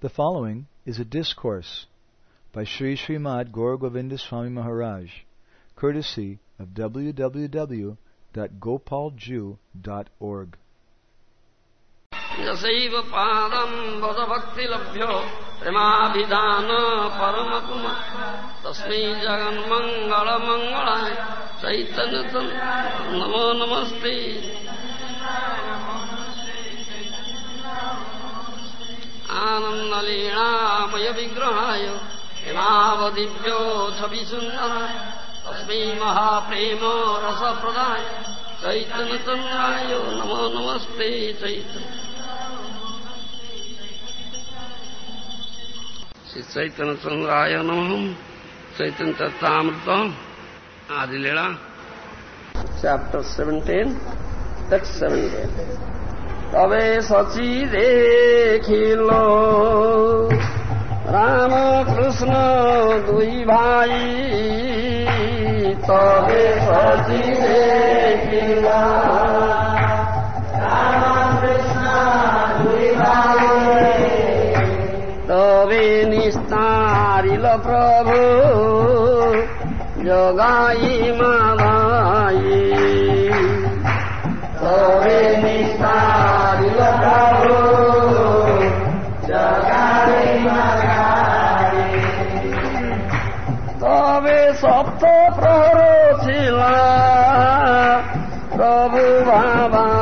The following is a discourse by Sri Srimad Gaur Govinda Swami Maharaj, courtesy of www.gopalju.org. यशैव पादम् वदभक्तिलभ्यो प्रेमाभिधान परमपुम तस्मै जगन्मङ्गलमङ्गलाय चैतन्य नमो नमस्ते लीलामग्री सुंद महाप्रेम रसपा चैतन्यमो नमस्ते चैतन्य। श्री चैतन्यतन्यता आदि लीला chapter seventeen 17 তবে সচি দেখিল রাম কৃষ্ণ দুই ভাই। তবে সচি দেখিল তবে নিস্তারিল প্রভু, যোগাই মাধাই সপ্ত প্রহর ছিল প্রভু বাবা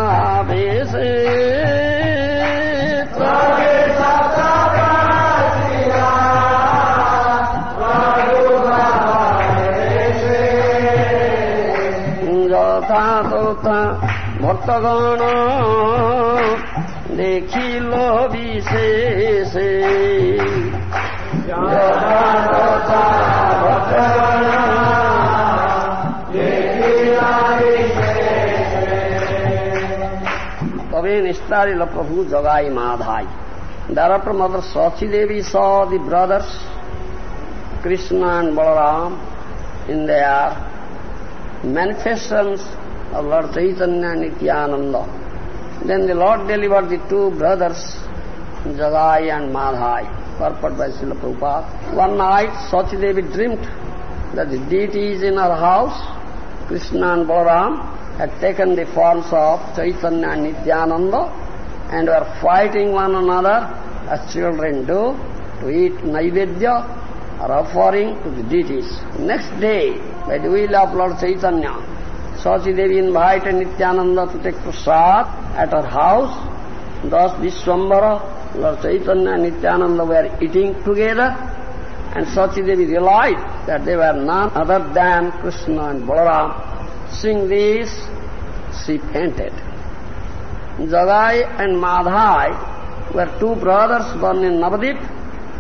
भक्तगण देखी लो विशे निस्तारी लप्रभु Jagai Madhai. Director mother Sachi Devi saw the brothers Krishna and Balaram in they are manifestations of Lord Chaitanya Nityananda. Then the Lord delivered the two brothers, Jagai and Madhai, purport by Srila Prabhupada. One night, Sachi Devi dreamt that the deities in her house, Krishna and Balaram, had taken the forms of Chaitanya and Nityananda and were fighting one another as children do to eat Naivedya or offering to the deities. Next day, by the will of Lord Chaitanya, Sachi Devi invited Nityananda to take prasad at her house. Thus Vishwambara, Lord Chaitanya and Nityananda were eating together and Sachi Devi realized that they were none other than Krishna and Balaram. Seeing this, she fainted. Jagai and Madhai were two brothers born in Navadip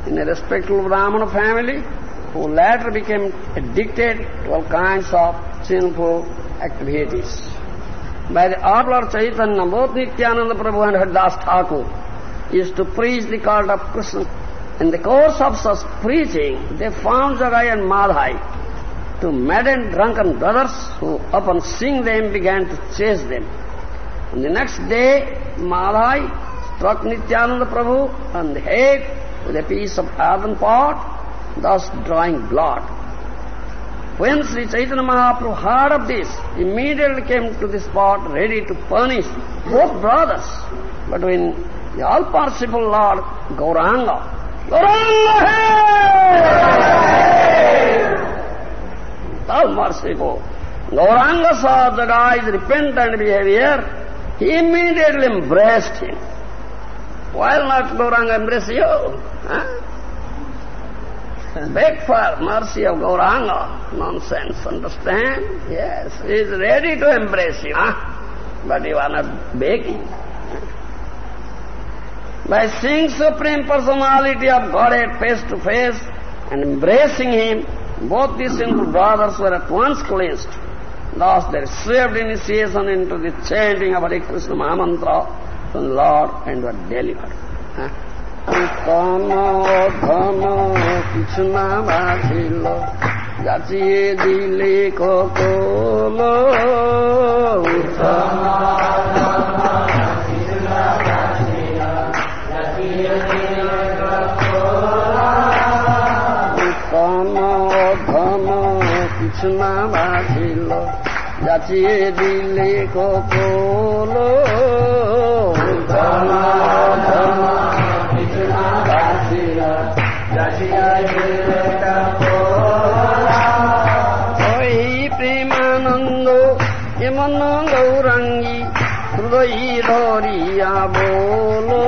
in a respectable Brahmana family who later became addicted to all kinds of sinful activities. By the of Chaitanya, both Nityananda Prabhu and Haridas Thakur used to preach the cult of Krishna. In the course of such preaching, they found Jagai and Madhai, two maddened drunken brothers who, upon seeing them, began to chase them. On the next day, Madhai struck Nityananda Prabhu on the head with a piece of earthen pot, thus drawing blood. When Sri Chaitanya Mahaprabhu heard of this, immediately came to the spot ready to punish both brothers. But when the all-merciful Lord Gauranga, Gauranga all-merciful, Gauranga saw the guy's repentant behavior, he immediately embraced him. Why not Gauranga embrace you? Huh? Beg for mercy of Gauranga. Nonsense, understand? Yes, he is ready to embrace you, huh? but you are not begging. By seeing Supreme Personality of Godhead face to face and embracing Him, both these sinful brothers were at once cleansed. Thus they received initiation into the chanting of Hare Krishna Mahamantra from the Lord and were delivered. Huh? ঘন ঘন কৃষ্ণা বাঁধিল যাচিয়ে দিলে call ঘন ঘন কৃষ্ণা বাঁধিল যাচিয়ে দিলে call ধন ধন ওই প্রেমানন্দ এমন গৌরাঙ্গী হৃদয় ধরিয়া বলো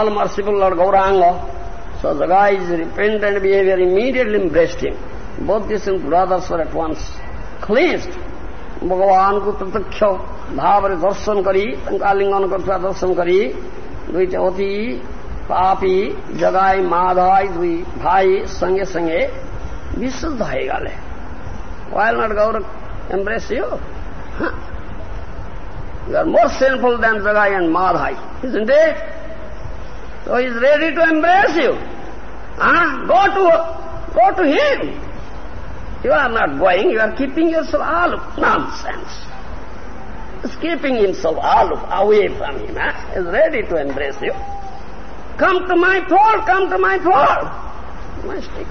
all merciful Lord Gauranga. So the guy's repentant behavior immediately embraced him. Both these brothers were at once cleansed. भगवान को प्रत्यक्ष भाव दर्शन करी आलिंगन करता दर्शन करी दुईटा अति पापी जगाई माधाई दुई भाई sange संगे विशुद्ध है गाले not Gaurak embrace you? Huh? You are more sinful than Jagai and Madhai, isn't it? So he is ready to embrace you. Huh? Go to go to him. You are not going, you are keeping yourself aloof. Nonsense. He's keeping himself aloof, away from him. Ah. Huh? He is ready to embrace you. Come to my fold, come to my fold. Mystic.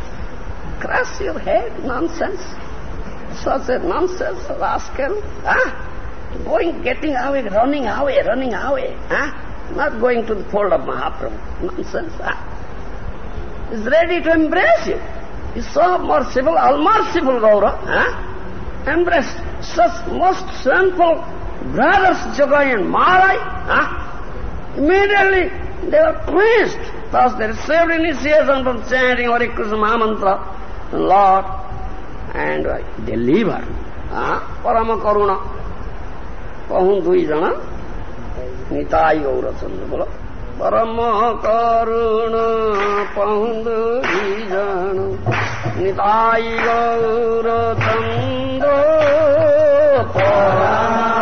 Crush your head, nonsense. Such a nonsense, rascal. Huh? Going, getting away, running away, running away. Huh? Not going to the fold of Mahaprabhu. Nonsense. Huh? He's ready to embrace you. He's so merciful, all merciful Gaura. Huh? Embrace such most sinful brothers, Jagai and Madhai. Huh? Ah. Immediately they were pleased. Thus they received initiation from chanting Hare Krishna Mahamantra, Lord, and uh, they leave her. Huh? Parama Karuna. कहूँ નિતાય ગૌરચંદ્ર બોલો પરમ કરુણ પૌંદ વિજણ નિતાય ગૌરચંદ્ર પરમ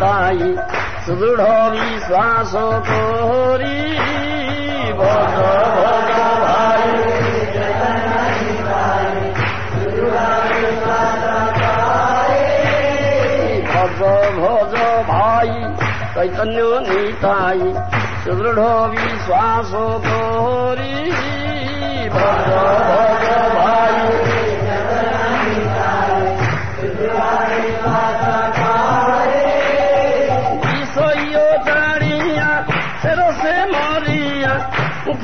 ताई सुदृढ़ो विश्वासो को होरी भोजो भोजो भाई भोजो भोजो भाई चैतन्य नीताई सुदृढ़ो विश्वासो को होरी भोजो भोजो भाई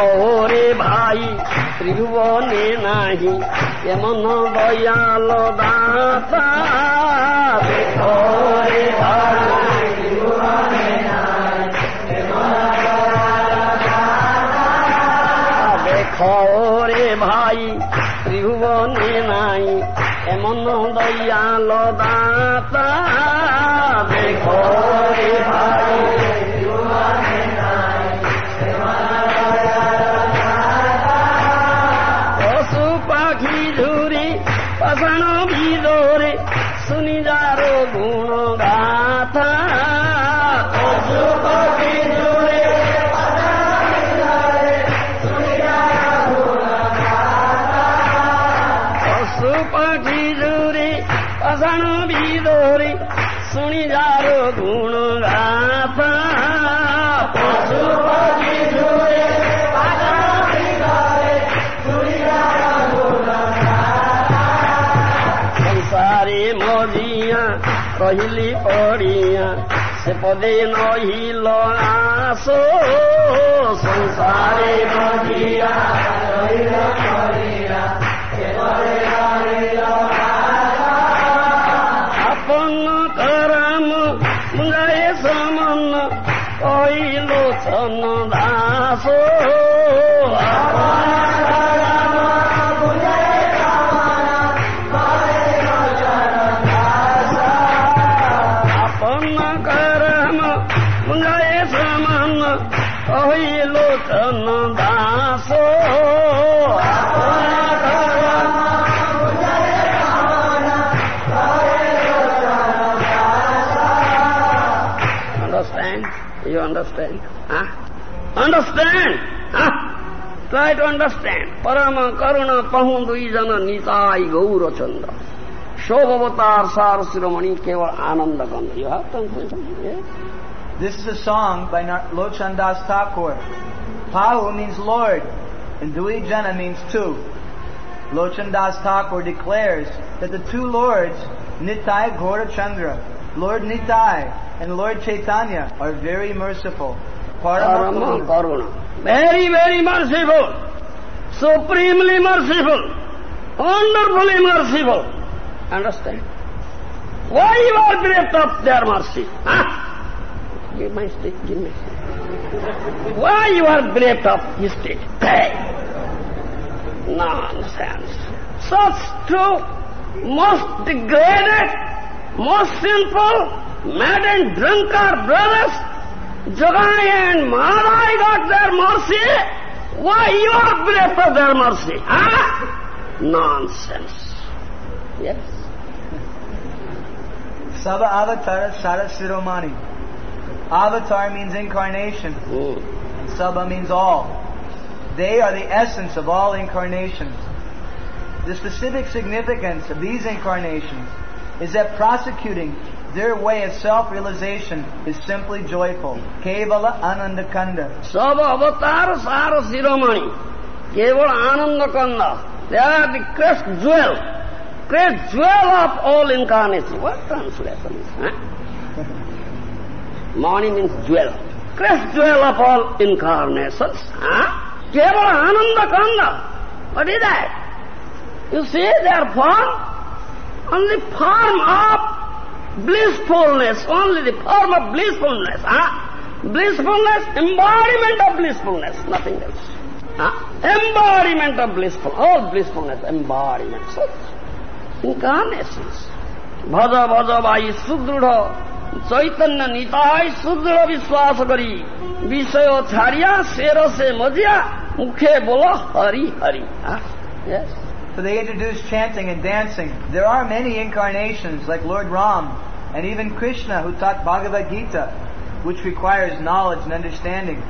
দেখো রে ভাই, ত্রিভুবনে নাহি, এমন দয়াল দাতা। ভাই, ত্রিভুবনে নাই এমন দয়াল দাতা। দেখো রে ভাই Lord. পদে নহিল আসো সংসারে Nadia understand? Huh? Understand? Huh? Try to understand. Parama karuna pahu dui jana nitai gaura chanda. Shobhavatar sarasiromani keval ananda gandha. You have translation? Yes? This is a song by Lochandas Thakur. Pahu means Lord, and Dui Jana means two. Lochandas Thakur declares that the two Lords, Nitai Chandra, Lord Nitai and Lord Chaitanya, are very merciful. Parama Parama karuna. Very, very merciful. Supremely merciful. Wonderfully merciful. Understand? Why you are bereft of their mercy? Huh? Give my stick, give me stick. Why you are bereft of his stick? Hey! Nonsense. Such two most degraded, most sinful, mad and drunkard brothers, Jagai and Madhai got their mercy. Why you are of their mercy? Huh? Nonsense. Yes. Saba Avatar Sarasiromani. Avatar means incarnation, Hmm. and Saba means all. They are the essence of all incarnations. The specific significance of these incarnations is that prosecuting their way of self-realization is simply joyful. Kevala Anandakanda. Sava avatar sara siromani. Kevala Anandakanda. They are the crest jewel. Crest jewel of all incarnation. What translation is huh? Money means jewel. Crest jewel of all incarnations. Huh? Kevala Anandakanda. What is that? You see, they are only form of blissfulness, only the form of blissfulness, huh? Blissfulness, embodiment of blissfulness, nothing else. Huh? Embodiment of blissful, all blissfulness, embodiment, such incarnations. भज भज भाई सुदृढ़ चैतन्य निताय सुदृढ़ विश्वास करी विषय छाड़िया शेर से मजिया मुखे बोलो Hari Hari yes So they introduced chanting and dancing. There are many incarnations, like Lord Ram, and even Krishna who taught Bhagavad Gita, which requires knowledge and understanding.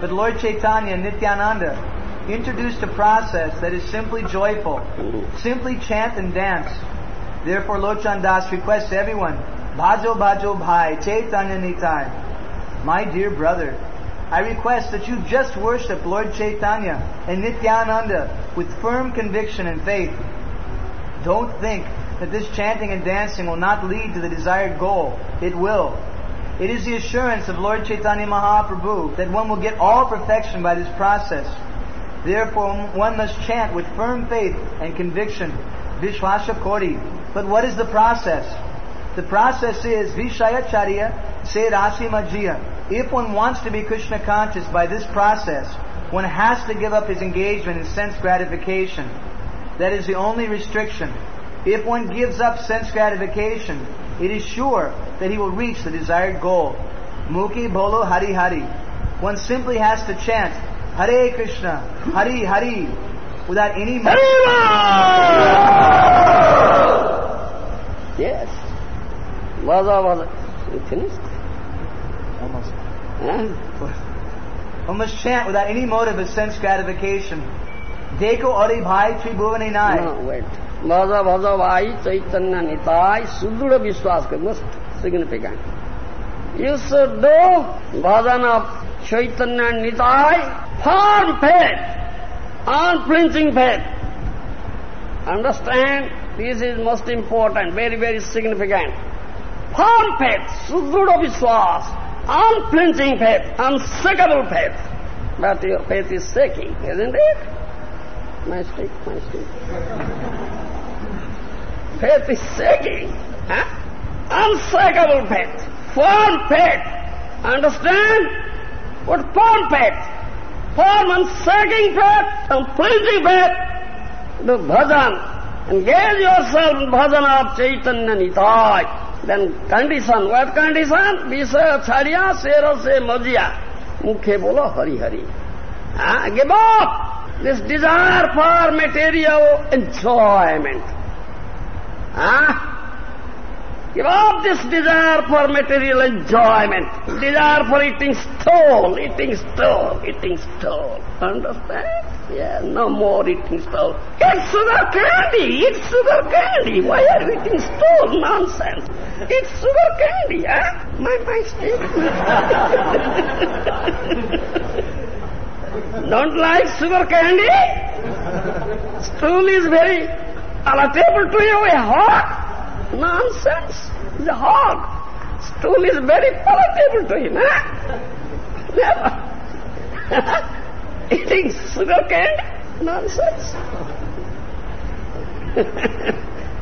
But Lord Chaitanya and Nityananda introduced a process that is simply joyful. Simply chant and dance. Therefore Lochan Das requests everyone, Bhajo Bhajo Bhai, Chaitanya Nitai. My dear brother, I request that you just worship Lord Chaitanya and Nityananda with firm conviction and faith. Don't think that this chanting and dancing will not lead to the desired goal. It will. It is the assurance of Lord Chaitanya Mahaprabhu that one will get all perfection by this process. Therefore, one must chant with firm faith and conviction. Vishwasha. But what is the process? The process is Vishayacharya Se Rasi Majjiya. If one wants to be Krishna conscious by this process, one has to give up his engagement in sense gratification. That is the only restriction. If one gives up sense gratification, it is sure that he will reach the desired goal. Mukhi Bolo Hari Hari. One simply has to chant Hare Krishna, Hari Hari, without any... Yes. Vaza, vaza. You finished? Umashant without any motive of sense gratification. देखो अरे भाई त्रिभुवन नाय भज भज भाई चैतन्य निताय सुदृढ़ विश्वास के most significant is should bhajan of Chaitanya Nitai firm faith unflinching faith understand this is most important very very significant firm faith सुदृढ़ विश्वास unflinching faith, unshakable faith. But your faith is shaking, isn't it? My stick, my stick. faith is shaking. Huh? Unshakable faith, firm faith. Understand? What firm faith? Firm unshaking faith, unflinching faith. Do bhajan. Engage yourself in bhajan of Chaitanya Nitai. Then condition, what condition? Visa chariya sera se majya. Mukhe bolo hari hari. Ah, give up this desire for material enjoyment. Ah? Give up this desire for material enjoyment, desire for eating stone, eating stone, eating stone. Understand? Yeah, no more eating stone. Eat sugar candy, eat sugar candy. Why are you eating stone? Nonsense. Eat sugar candy, huh? My, my stick. Don't like sugar candy? Stool is very palatable to you, a hog? Nonsense. He's a hog. Stool is very palatable to him, huh? Never. Eating sugar candy? Nonsense.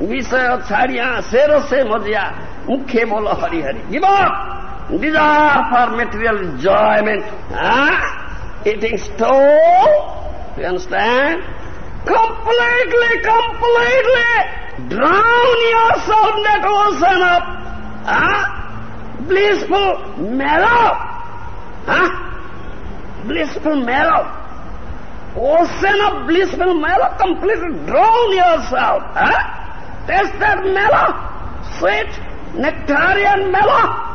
विषय छाड़िया शेर से मजिया मुख्य बोलो Hari Hari give up desire for material enjoyment huh? eating stone you understand completely completely drown yourself in that ocean of huh? blissful marrow huh? blissful marrow ocean of blissful marrow completely drown yourself huh? taste that mellow sweet nectarian mellow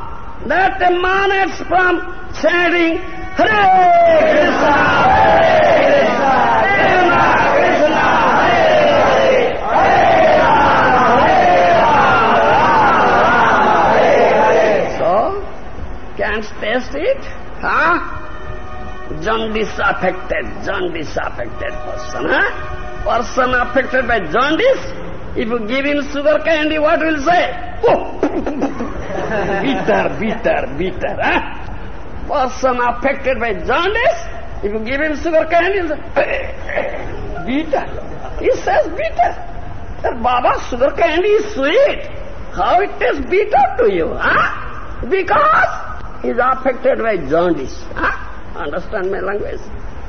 that emanates from chanting Hare Krishna, Hare Krishna, Krishna Krishna, Hare Hare, Hare Rama, Hare Rama, Rama Hare Hare. So, taste it? Huh? Jaundice affected, jaundice affected person, huh? Person affected by jaundice, if you give him sugar candy, what will say? Oh, bitter, bitter, bitter, huh? Person affected by jaundice, if you give him sugar candy, he'll say, eh, eh, eh. bitter. He says bitter. But Baba, sugar candy is sweet. How it tastes bitter to you, huh? Because is affected by jaundice, huh? Understand my language?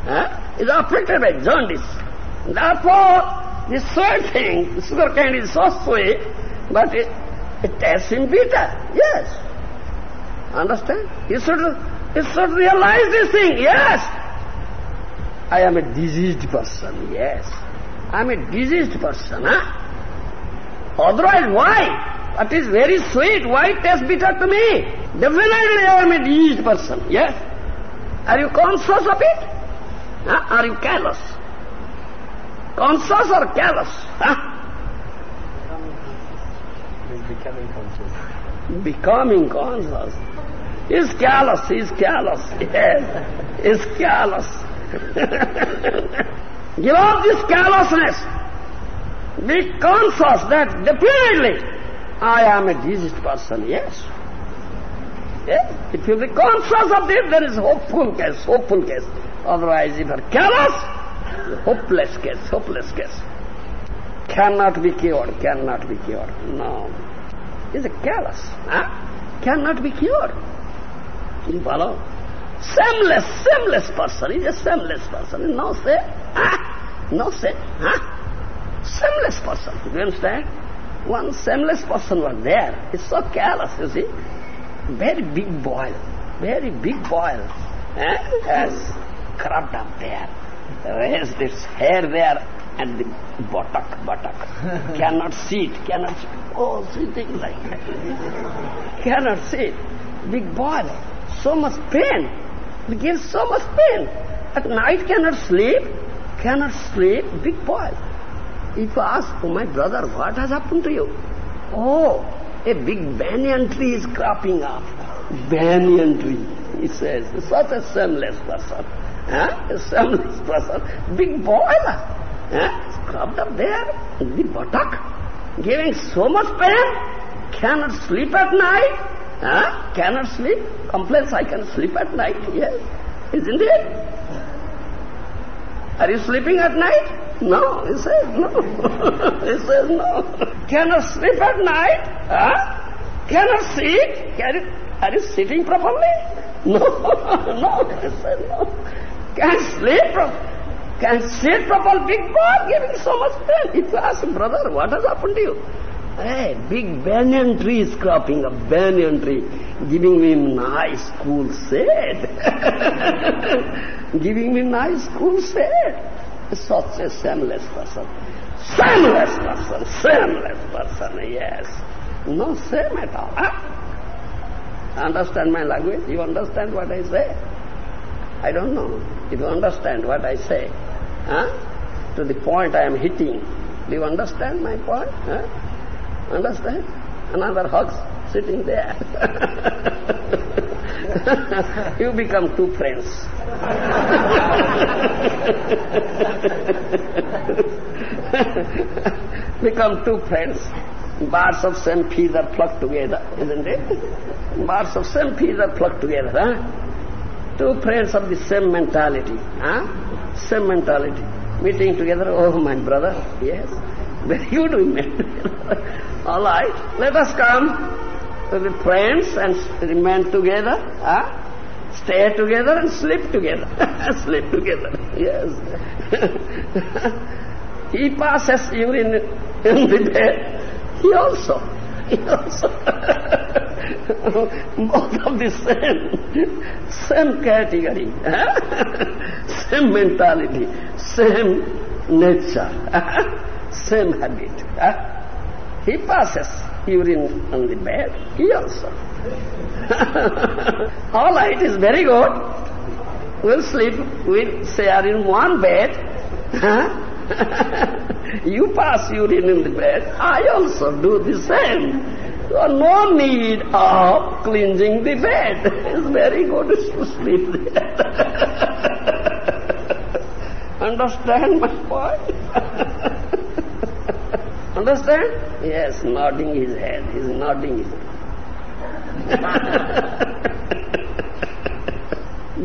Huh? Is affected by jaundice. Therefore, this sweet thing, sugar candy is so sweet, but it, it tastes him bitter. Yes. Understand? You should, you should realize this thing. Yes. I am a diseased person. Yes. I am a diseased person. Huh? Otherwise, why? That is very sweet. Why it tastes bitter to me? Definitely I am a diseased person. Yes? Are you conscious of it? Huh? Are you callous? Conscious or callous? Huh? Becoming conscious. Becoming conscious. Is callous, is callous. Yes, is callous. Give up this callousness. Be conscious that definitely I am a diseased person, yes. Yes? If you be conscious of this, there is hopeful case, hopeful case. Otherwise, if you are callous, hopeless case, hopeless case. Cannot be cured, cannot be cured. No. Is a careless, Huh? Cannot be cured. You follow? Shameless, shameless person. He's a shameless person. No say. Huh? No say. Huh? Shameless person. Do you understand? One shameless person was there. He's so careless, you see. Very big boil. Very big boil. Eh? Has crabbed up there. Raised its hair there and the buttock, buttock. cannot see it, cannot see Oh, sitting like that. cannot see it. Big boil. So much pain. It gives so much pain. At night cannot sleep, cannot sleep, big boil. If you ask, oh my brother, what has happened to you? Oh, a big banyan tree is cropping up. Banyan tree, he says. Such a shameless person. Huh? A shameless person. Big boiler. Huh? Cropped up there, in the buttock, giving so much pain. Cannot sleep at night. Huh? Cannot sleep. Complains, I can sleep at night. Yes. Isn't it? Are you sleeping at night? No, he says no. he says no. Cannot sleep at night? Huh? Cannot sit? Can you, are you sitting properly? No, no, he said no. Can sleep properly? Can sit properly? Big boy giving so much pain. If you ask brother, what has happened to you? Hey, big banyan tree is cropping up, banyan tree, giving me nice cool shade. giving me nice cool shade such a shameless person. Shameless person, shameless person, yes. No shame at all. Huh? Understand my language? You understand what I say? I don't know. If you understand what I say, huh? to the point I am hitting, do you understand my point? Huh? Understand? Another hug sitting there. you become two friends. become two friends. Birds of same feather flock together, isn't it? Birds of same feather flock together, huh? Two friends of the same mentality, huh? Same mentality. Meeting together, oh my brother, yes. Very good we met All right, let us come to be friends and remain together, huh? stay together and sleep together. sleep together, yes. he passes urine in the bed. He also, he also. Both of the same, same category, ah? same mentality, same nature, ah? same habit. He passes urine on the bed, he also. All right, is very good. We'll sleep, we'll share in one bed. you pass urine in the bed, I also do the same. So no need of cleansing the bed. It's very good to sleep there. Understand my point? Understand? Yes, nodding his head. He's nodding his head.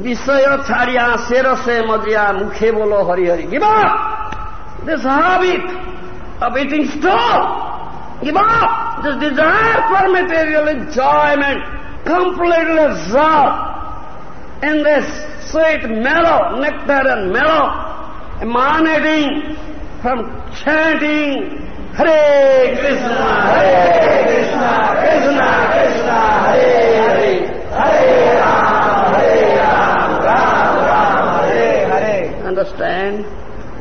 Visaya chariya serase majya mukhe bolo hari hari. Give up! This habit of eating straw. Give up! This desire for material enjoyment. Completely absorbed in this sweet mellow, nectar and mellow emanating from chanting, Hare Krishna, Hare Krishna, Krishna Krishna, Hare Hare, Hare Ram, Hare Ram, Ram Ram, Hare Hare. Understand?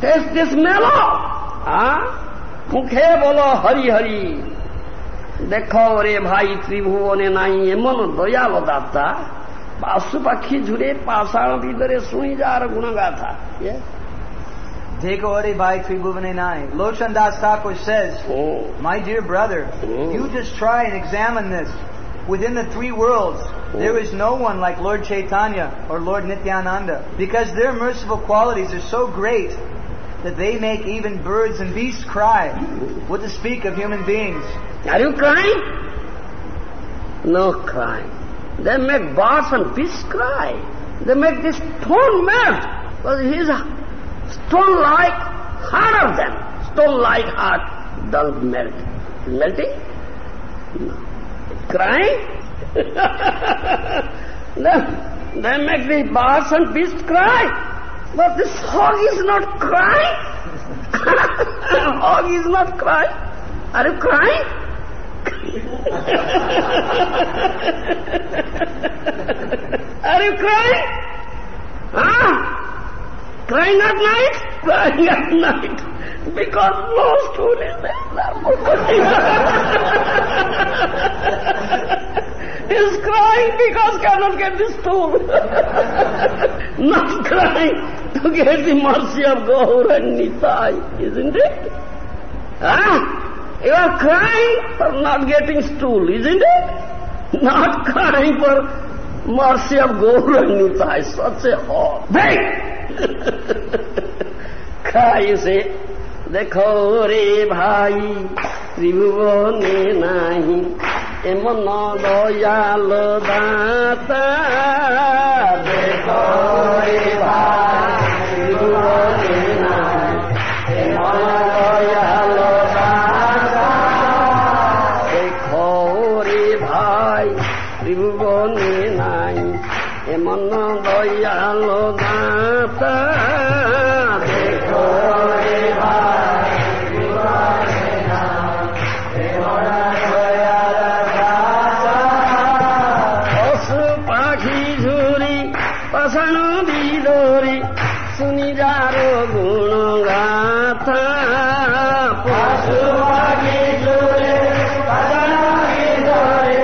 Taste this mellow. Huh? Mukhe bolo Hari Hari. ଦେଖ রে ভাই ত্রিভুবনে নাই এমন দয়াল দাতা বাসু পাখি ঝুড়ে পাষাণ ভিতরে শুনি যার গুণগাথা Dekho Hare Bhai Tribhuvane Nai. Lochan Das Thakur says, Oh. My dear brother, Oh. you just try and examine this. Within the three worlds, there oh. is no one like Lord Chaitanya or Lord Nityananda because their merciful qualities are so great that they make even birds and beasts cry. What to speak of human beings? Are you crying? No crying. They make birds and beasts cry. They make this stone melt. But his stone-like heart of them, stone-like heart don't melt. Melting? No. Crying? they, they make the birds and beasts cry. But this hog is not crying. hog is not crying. Are you crying? Are you crying? Huh? Crying at night? Crying at night. Because no stool is there. He's crying because cannot get the stool. Not crying to get the mercy of Gaur and Nitai, isn't it? Ah, You are crying for not getting stool, isn't it? Not crying for mercy of Gaur and Nitai, such a hog. Cry, you say, দেখো রে ভাই ত্রিভুবনে নাহি এমন দয়াল দাতা। দেখো রে ভাই ত্রিভুবনে নাই এমন দয়াল পাষাণ বিদরি শুনি যার গুণ গাথা পশু পাখি ঝুরি পাষাণ বিদরি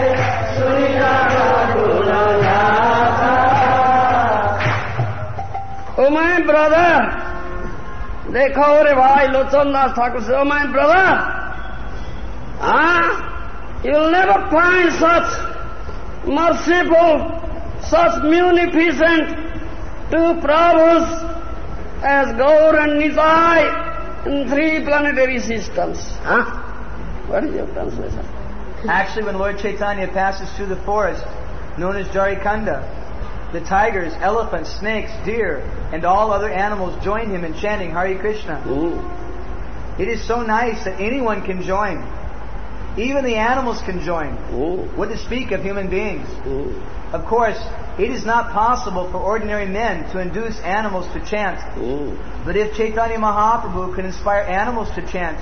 শুনি যার গুণ গাথা ও মাই ব্রাদার দেখো রে ভাই লোচন দাস ঠাকুর ও my brother Ah, you'll never find such merciful, such munificent two Prabhus as Gaur and Nitai in three planetary systems. Huh? What is your translation? Actually, when Lord Chaitanya passes through the forest known as Jharikhanda, the tigers, elephants, snakes, deer, and all other animals join him in chanting Hare Krishna. Mm. It is so nice that anyone can join. Even the animals can join. What to speak of human beings? Mm. Of course, it is not possible for ordinary men to induce animals to chant. Mm. But if Chaitanya Mahaprabhu can inspire animals to chant,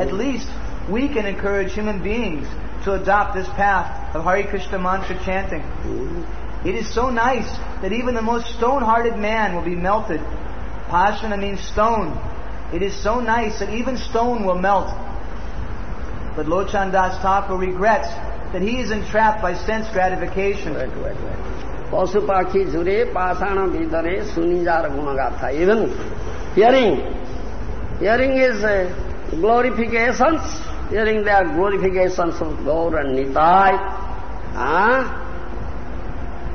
at least we can encourage human beings to adopt this path of Hare Krishna mantra chanting. It is so nice that even the most stone-hearted man will be melted. Pashana means stone. It is so nice that even stone will melt. But Lochan Das Thakur regrets that he is entrapped by sense gratification. Right, right, right. पशु पाखी झुरे पाषाण भितरे सुनिजार गुणगाथा even glorifications hearing uh, their glorifications of Gaur and Nitai. Huh?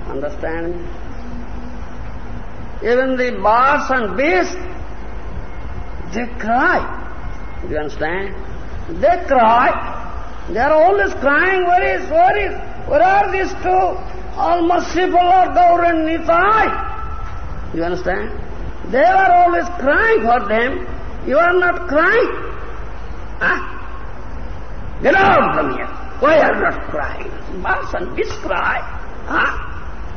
Understand? Even the birds and beasts, they cry. You understand? They cry they are always crying where is where is where are these two Lord Gaur and Nitai you understand they are always crying for them you are not crying huh? get out from here why are you not crying birds and beasts cry huh?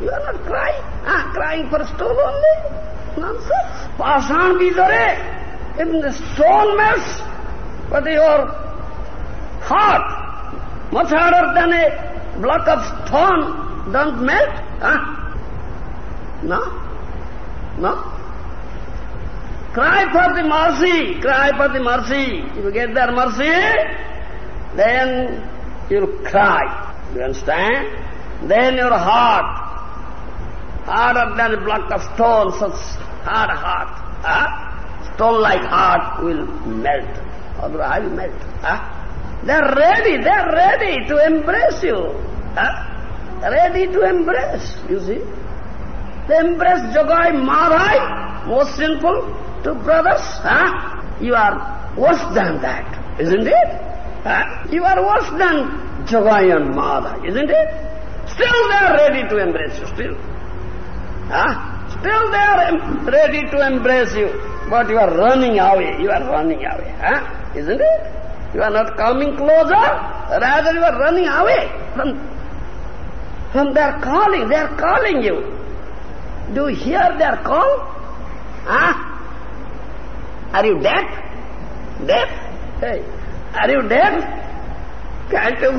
You are not crying. Ah, crying for stone only? Nonsense. Pashan bidare. Even the stone melts, but your heart, much harder than a block of stone, don't melt. Huh? No? No? Cry for the mercy. Cry for the mercy. If you get that mercy, then you'll cry. You understand? Then your heart, harder than a block of stone, such hard heart, huh? stone-like heart will melt. Otherwise melt. Huh? They're ready, they're ready to embrace you. Huh? Ready to embrace, you see. They embrace Jogai Madhai, most sinful, to brothers. Huh? You are worse than that, isn't it? Huh? You are worse than Jogai and Madhai, isn't it? Still they are ready to embrace you, still. Huh? Still they are ready to embrace you. But you are running away, you are running away, huh? isn't it? You are not coming closer, rather you are running away from, from their calling, they are calling you. Do you hear their call? Huh? Are you deaf? Deaf? Hey, are you deaf? Can't you,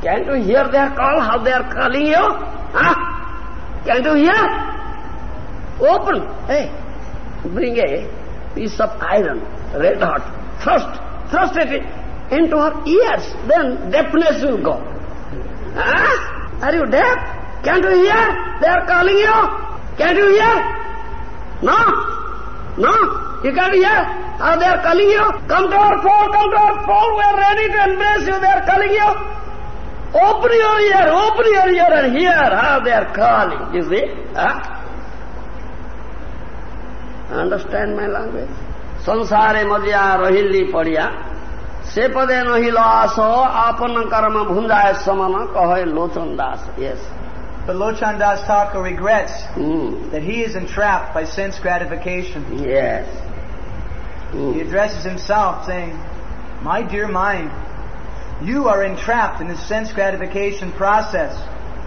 can't you hear their call, how they are calling you? Huh? Can't you hear? Open. Hey, bring a piece of iron, red hot, thrust, thrust it into her ears, then deafness will go. Huh? Are you deaf? Can't you hear? They are calling you. Can't you hear? No? No? You can't hear? How they are calling you? Come to our fold, come to our fold. We are ready to embrace you. They are calling you. Open your ear, open your ear and hear how they are calling. You see? Huh? Understand my language? संसारे मजिया रहिली पड़िया से पदे आपन कर्म भुंजाय समन कहे Lochan Das yes But Lochan Das Thakur regrets mm. that he is entrapped by sense gratification. Yes. Mm. He addresses himself saying, My dear mind, you are entrapped in the sense gratification process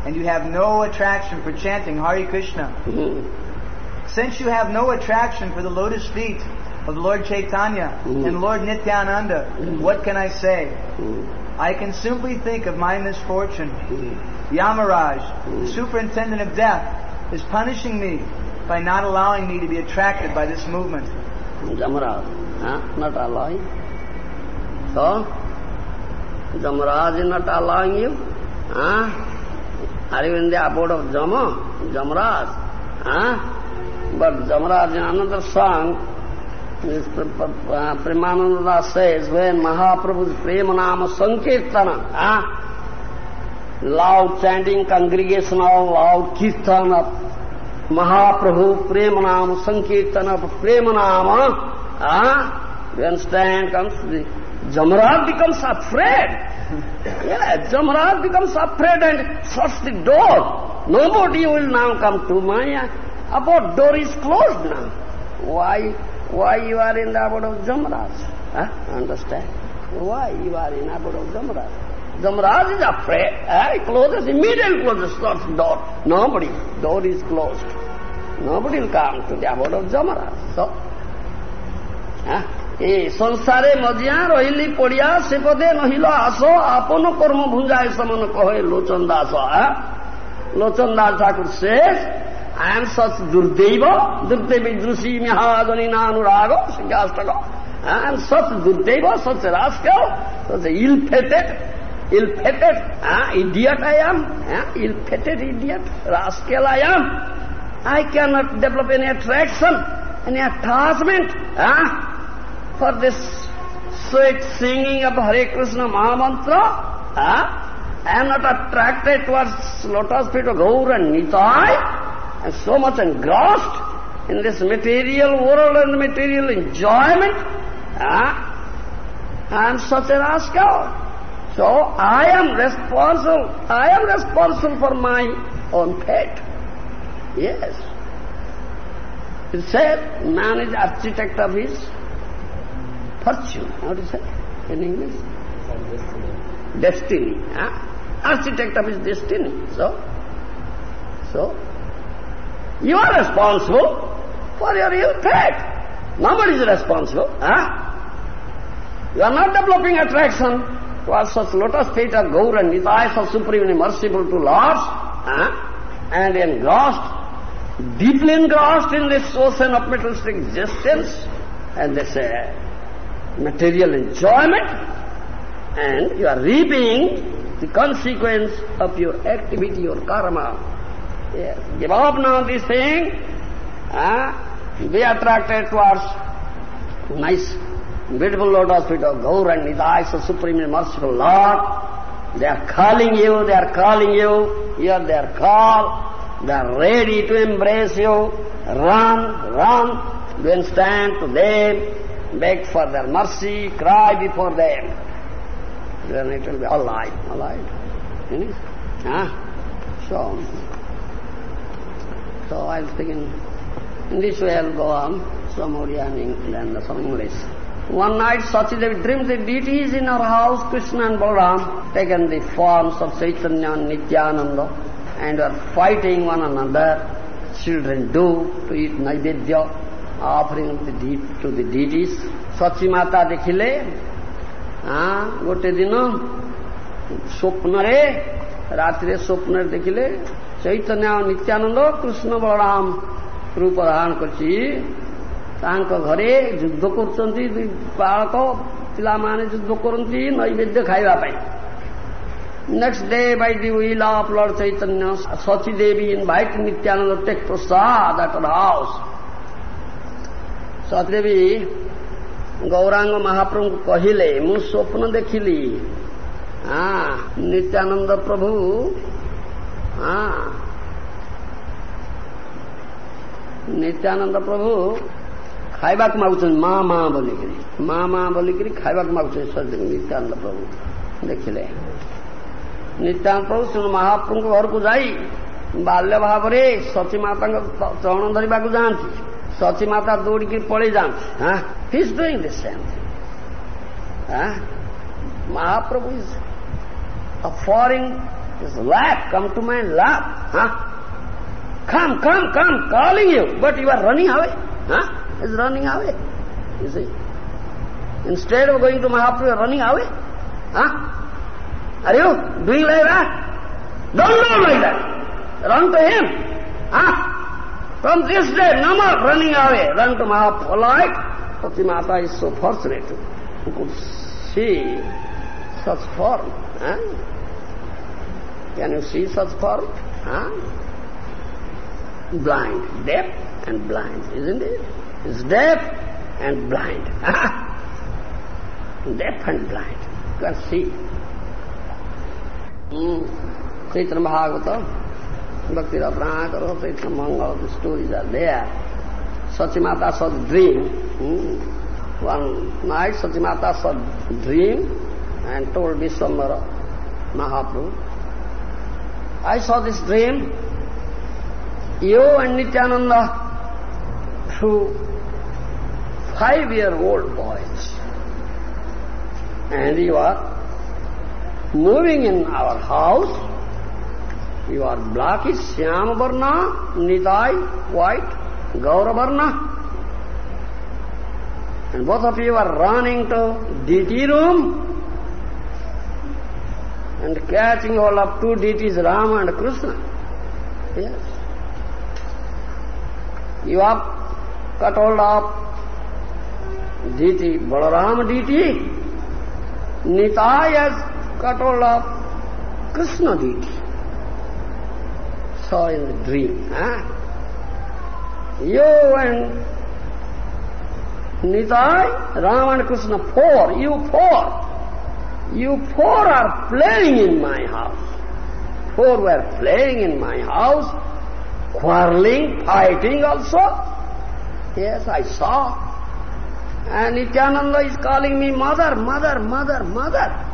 and you have no attraction for chanting Hari Krishna. Mm. Since you have no attraction for the lotus feet, of Lord Chaitanya Mm. and Lord Nityananda, Mm. what can I say? Mm. I can simply think of my misfortune. Mm. Yamaraj, Mm. the superintendent of death, is punishing me by not allowing me to be attracted by this movement. Jamaraj, huh? not allowing. So, Jamaraj is not allowing you. Huh? Are you in the abode of Jama? Jamaraj. Huh? But Jamaraj in another song, Premanand दास महाप्रभु प्रेम नाम संकीर्तन लाव chanting कंग्रीगेशन of लाउ कीर्तन महाप्रभु प्रेम नाम संकीर्तन प्रेम नाम stand comes Jamaraj becomes afraid Jamaraj becomes afraid and first door nobody will now come to my about door is close now why Why you are in the abode of Jamaraj? Huh? Understand? Why you are in the abode of Jamaraj? Jamaraj is afraid. Eh? He closes, immediately closes, shuts door. Nobody. Door is closed. Nobody will come to the abode of Jamaraj. So, huh? এ sansare মজিয়া rahili পড়িয়া sepade পদে aso apano karma কর্ম samana সমন কহে লোচন দাস লোচন Das Am such Durdeva, Durdevi Drusi Mihadani Nanurago, Singastaka. I am such Durdeva, such a rascal, such ill-fated, ill-fated, ah, idiot I am, ah, ill-fated idiot, rascal I am. I cannot develop any attraction, any attachment, ah, for this sweet singing of Hare Krishna Mahamantra, ah, I am not attracted towards lotus feet of Gaur and Nitai, and so much engrossed in this material world and material enjoyment, ah, I am such a rascal. So I am responsible, I am responsible for my own fate. Yes. It said, man is architect of his fortune. How do you say in English? Destiny. Huh? Architect of his destiny. So, so, you are responsible for your ill fate. Nobody is responsible. Huh? You are not developing attraction towards such lotus feet of Gaur and Nitai, so supremely merciful to Lords, huh? and engrossed, deeply engrossed in this ocean of materialistic existence, and this uh, material enjoyment. and you are reaping the consequence of your activity, your karma. Yes. Give up now this thing. Uh, be attracted towards nice, beautiful lotus feet of Gaur and eyes the Supreme and Merciful Lord. They are calling you, they are calling you, hear their call, they are ready to embrace you. Run, run, then stand to them, beg for their mercy, cry before them. Then it will be alive, alive. Finish? Huh? So, So I'll speak in English way I'll go on. Some Oriyan England, some English. One night Sachidev dreams the deities in her house, Krishna and Balaram, taken the forms of Chaitanya and Nityananda and are fighting one another. Children do to eat Naivedya, offering the de to the deities. Sachimata dekhile, ah, gote dino, sopnare, ସ୍ୱପ୍ନରେ ରାତିରେ ସ୍ୱପ୍ନରେ ଦେଖିଲେ ଚୈତନ୍ୟ ନିତ୍ୟାନନ୍ଦ କୃଷ୍ଣ ବଳରାମ ରୂପ ଧାରଣ କରିଛି ତାଙ୍କ ଘରେ ଯୁଦ୍ଧ କରୁଛନ୍ତି ବାଳକ ପିଲାମାନେ ଯୁଦ୍ଧ କରନ୍ତି ନୈବେଦ୍ୟ ଖାଇବା ପାଇଁ Next day, by the will of Lord Chaitanya, Sachi Devi invited Nityananda to take prasad at her house. Sachi Devi Gauranga ମହାପ୍ରଭୁଙ୍କୁ କହିଲେ ମୁଁ ସ୍ୱପ୍ନ ଦେଖିଲି ହଁ ନିତ୍ୟାନନ୍ଦ ପ୍ରଭୁ ହଁ ନିତ୍ୟାନନ୍ଦ ପ୍ରଭୁ ଖାଇବାକୁ ମାଗୁଛନ୍ତି ମା ମା ବୋଲିକିରି ମା ମା ବୋଲିକିରି ଖାଇବାକୁ ମାଗୁଛନ୍ତି ନିତ୍ୟାନନ୍ଦ ପ୍ରଭୁ ଦେଖିଲେ ନିତ୍ୟାନନ୍ଦ ପ୍ରଭୁ ଶୁଣ ମହାପ୍ରଭୁଙ୍କ ଘରକୁ ଯାଇ ବାଲ୍ୟ ଭାବରେ ସତୀ ମାତାଙ୍କ ଚରଣ ଧରିବାକୁ ଯାଆନ୍ତି ସତୀ ମାତା ଦୌଡ଼ିକି ପଳେଇ ଯାଆନ୍ତି ହଁ he's doing this same Mahaprabhu is offering his lap, come to my lap. Huh? Come, come, come, calling you, but you are running away. Huh? is running away. You see. Instead of going to Mahaprabhu, you are running away. Huh? Are you doing like that? Don't do like that. Run to him. Huh? From this day, no more running away. Run to Mahaprabhu. Like Sati Mata is so fortunate who could see such form. Huh? Can you see such form? Huh? Blind, deaf and blind, isn't it? it? is deaf and blind. deaf and blind. You can see. Mm. Chaitanya Bhagavata, Bhakti Ratnakara, Chaitanya Mangala, the stories are there. Sachimata saw dream. Mm. One night Sachimata saw dream and told Vishwambara Mahaprabhu, I saw this dream. You and Nityananda through five-year-old boys. And you are moving in our house. You are black is Shyam Varna, Nitai, white, Gaura Varna. And both of you are running to DT room and catching all of two deities, Rama and Krishna. Yes. You have cut hold of deity, Balaram deity. Nitai has cut hold of Krishna deity. Saw in the dream. Huh? You and Nitai, Ram and Krishna, four, you four. You four are playing in my house. Four were playing in my house, quarreling, fighting also. Yes, I saw. And Nityananda is calling me mother, mother, mother, mother.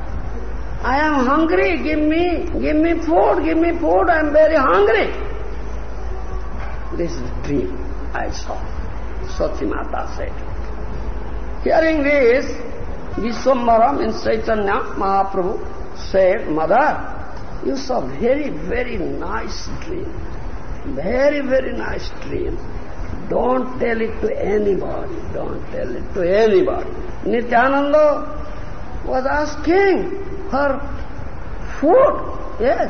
I am hungry, give me, give me food, give me food, I am very hungry. This is dream I saw. Satyamata said. Hearing this, Vishwambara means Chaitanya Mahaprabhu said, Mother, you saw very, very nice dream. Very, very nice dream. Don't tell it to anybody. Don't tell it to anybody. Nityananda was asking for food. Yes,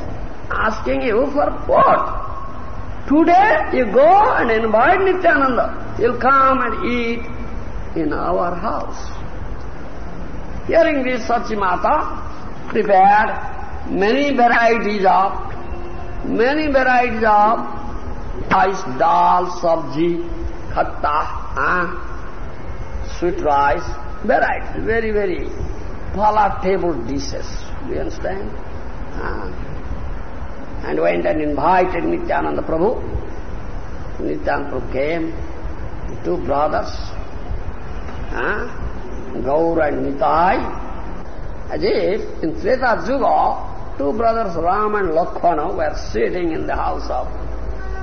asking you for food. Today you go and invite Nityananda. He'll come and eat in our house. Hearing this, Sachimata prepared many varieties of, many varieties of rice, dal, sabji, khatta, huh? sweet rice, varieties, very, very palatable dishes. Do you understand? Uh, and went and invited Nityananda Prabhu. Nityananda Prabhu came, two brothers, uh, Gaur and Nitai, as if in Treta Yuga, two brothers Ram and Lakshmana were sitting in the house of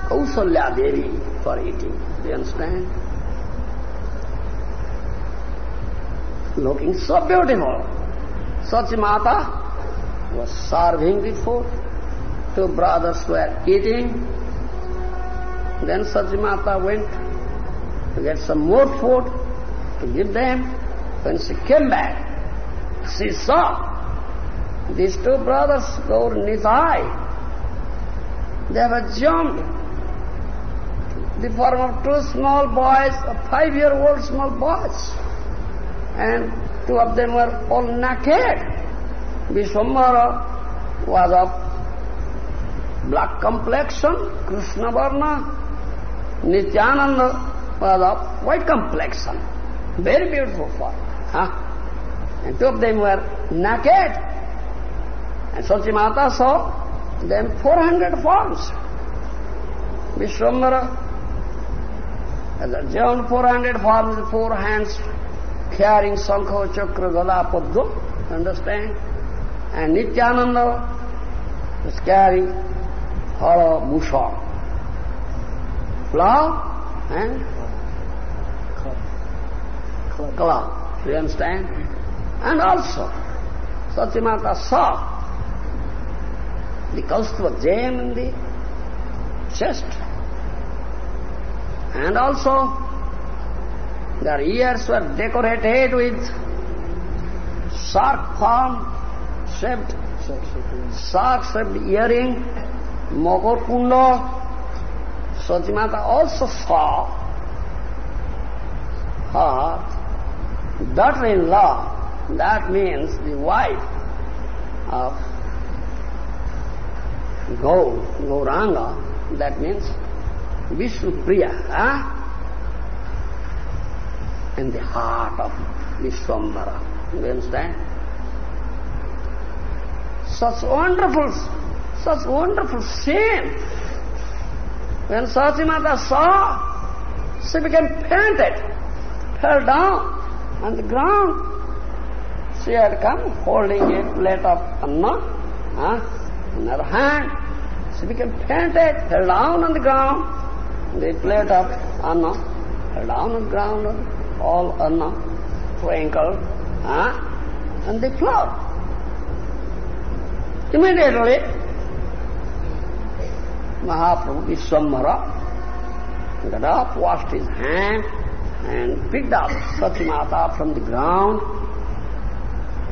Kausalya Devi for eating. Do you understand? Looking so beautiful. Sachimata was serving the food. Two brothers were eating. Then Sachimata went to get some more food to give them. When she came back, she saw these two brothers, Gaur Nitai. They were jumped. The form of two small boys, five-year-old small boys. And two of them were all naked. Vishwambara was of black complexion, Krishna Varna. Nityananda was of white complexion. Very beautiful form. Huh? And two of them were naked. And Sachimata saw them 400 forms. Vishwambara has adjourned 400 forms with four hands carrying Sankha, Chakra, Gada, Padma. Understand? And Nityananda was carrying Hara, Musha, plow and club. Do you understand? And also, Satyamata saw the Kaustubha gem in the chest. And also, their ears were decorated with shark form shaped, shark shaped earring, Mogor Kunda. Satyamata also saw her daughter-in-law, that means the wife of Gaur, Gauranga, that means Vishnupriya, huh? in the heart of Vishwambara. You understand? Such wonderful, such wonderful scene. When Satimata saw, she became fainted, fell down on the ground. She had come holding a plate of anna huh, in her hand. She became fainted, fell down on the ground. The plate of anna fell down on the ground all anna twinkled, huh? and they float. Immediately, Mahaprabhu Vishwambara got up, washed his hand, and picked up Satimata from the ground.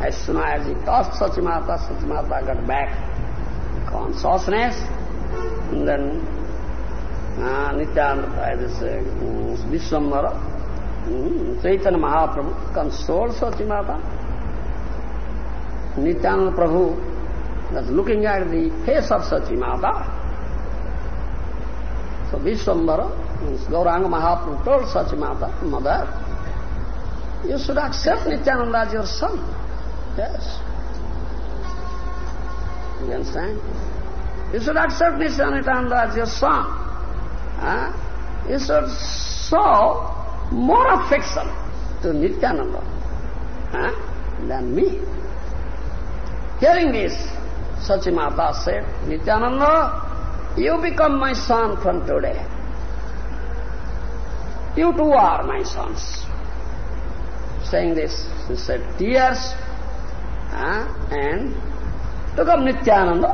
As soon as he touched Satimata, Satimata got back consciousness, and then uh, Nityananda, this uh, Vishwambara, Chaitanya Mahaprabhu consoled Satimata. Nityananda Prabhu was looking at the face of Satimata. So Vishwambara, Gauranga Mahaprabhu told Satimata, Mother, you should accept Nityananda as your son. Yes. You understand? You should accept Nityananda as your son. Huh? You should show more affection to Nityananda huh, than me. Hearing this, Sachimata said, Nityananda, you become my son from today. You too are my sons. Saying this, she said tears huh, and took up Nityananda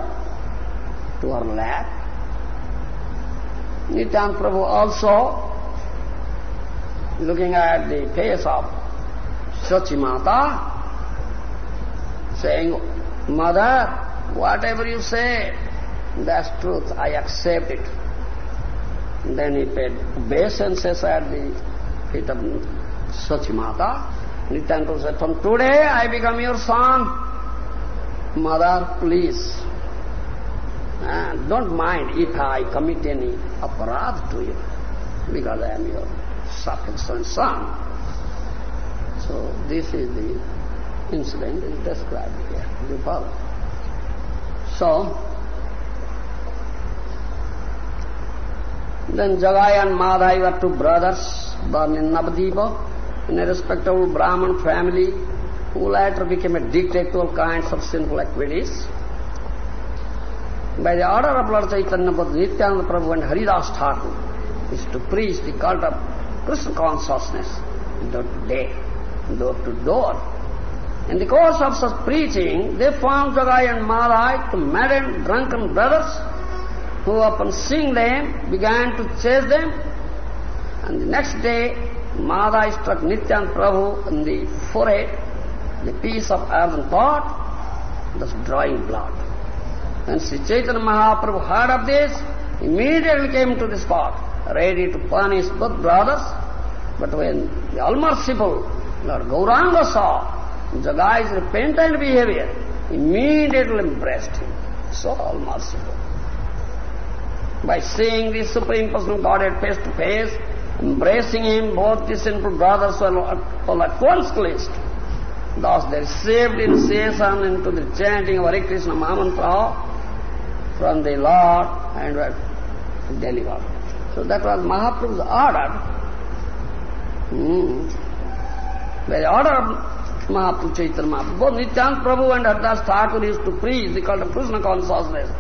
to her lap. Nityananda Prabhu also looking at the face of Sachimata, saying, Mother, whatever you say, that's truth, I accept it. Then he paid obeisances at the feet of Sachimata, Nityananda said, from today I become your son. Mother, please. Uh, don't mind if I commit any aparadh to you, because I am your suffering son. So this is the incident is described here. You follow? So, then Jagai and Madhai were two brothers born in Navadvipa in a respectable Brahmin family who later became addicted to all kinds of sinful activities. By the order of Lord Chaitanya, both Nityananda Prabhu and Haridas Thakur is to preach the cult of Krishna consciousness door to day, door to door. In the course of such preaching, they found Jagai and Madhai, two maddened, drunken brothers, who upon seeing them began to chase them. And the next day, Madhai struck Nityan Prabhu in the forehead, the piece of earthen pot, thus drawing blood. When Sri Chaitanya Mahaprabhu heard of this, immediately came to the spot, ready to punish both brothers. But when the all-merciful Lord Gauranga saw Jagai's repentant behavior, immediately embraced him. So all-merciful. By seeing the Supreme Personal Godhead face to face, embracing him, both the sinful brothers were all at once cleansed. Thus they received initiation into the chanting of Hare Krishna Mahamantra from the Lord and were delivered. So that was Mahaprabhu's order. Hmm. The order of Mahaprabhu Chaitanya Mahaprabhu, both Nityanand Prabhu and Haridas Thakur used to preach the cult of Krishna consciousness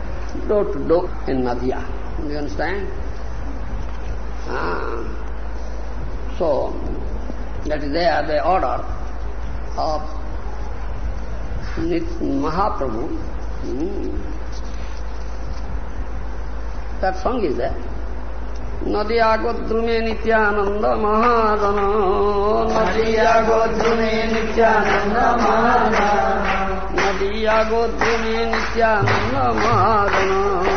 door to door in Nadia. Do you understand? Ah. So, that is there the order of Mahaprabhu. Hmm. That song is there. Nadia গোদ্রুমে Nityananda মহাজন নদিয়া গোদ্রুমে নিত্যানন্দ মহাজন নদিয়া গোদ্রুমে নিত্যানন্দ মহাজন